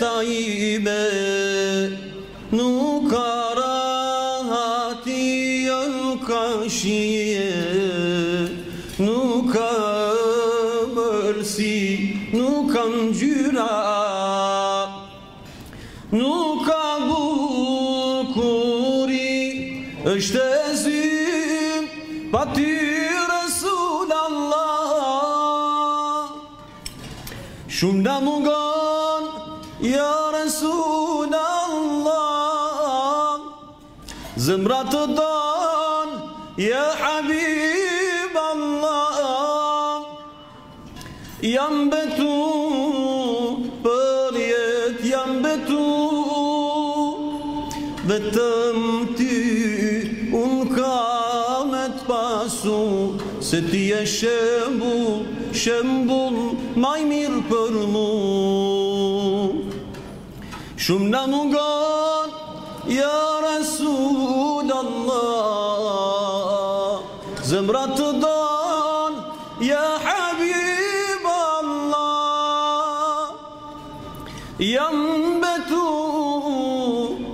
Tayyibe nukarahati yol kaşiye nuka bölsi nukam cüra nuka bulkuri öştezim batı Resulallah. Şunda muga ya Resulallah Zımratıdan Ya Habiballah Yan betu Periyet yan betu Vetëmti Unë kamet pasu Se ti e shembul Shembul maj mirë për şembul maymir permu Şumna mugan ya Resulallah Zemratıdan ya Habiballah Yanbetu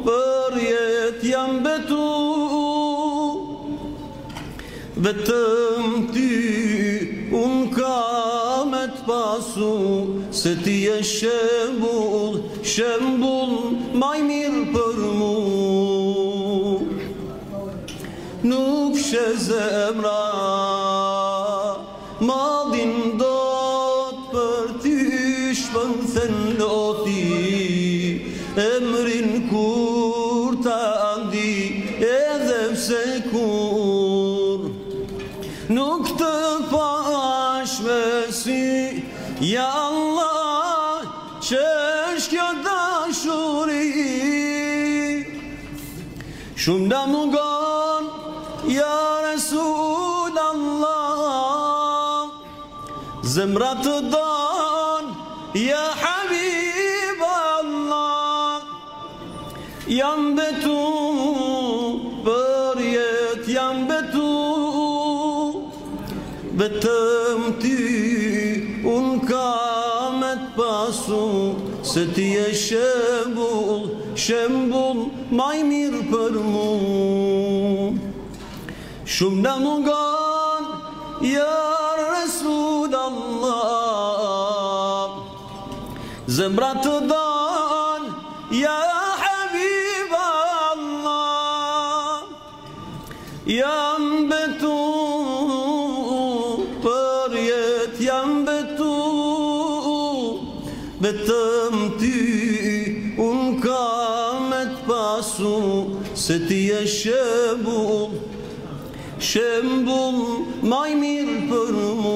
بريت ينبتو بتمتي unkamet pasu Setiye şembul şembul Nuk shë zemra Madhin do të për ty Shpën thën loti. Emrin kur të andi Edhe pse kur. Nuk të pash me si Ja Allah Që është kjo dashuri. Shumë në mungon Ya Resulallah Zımratıdan Ya Habiballah Yandı tu Bariyet yandı tu Betemti Unkamet basu Setiye şembul Şembul Maymir permul Shumë në mungon Ja Resul Allah Zemra të don Ja Habib Allah Jam betu Për jet jam betu Betëm ty. Unë kam e të pasu Se ti e shëbu. Şembul maymir permu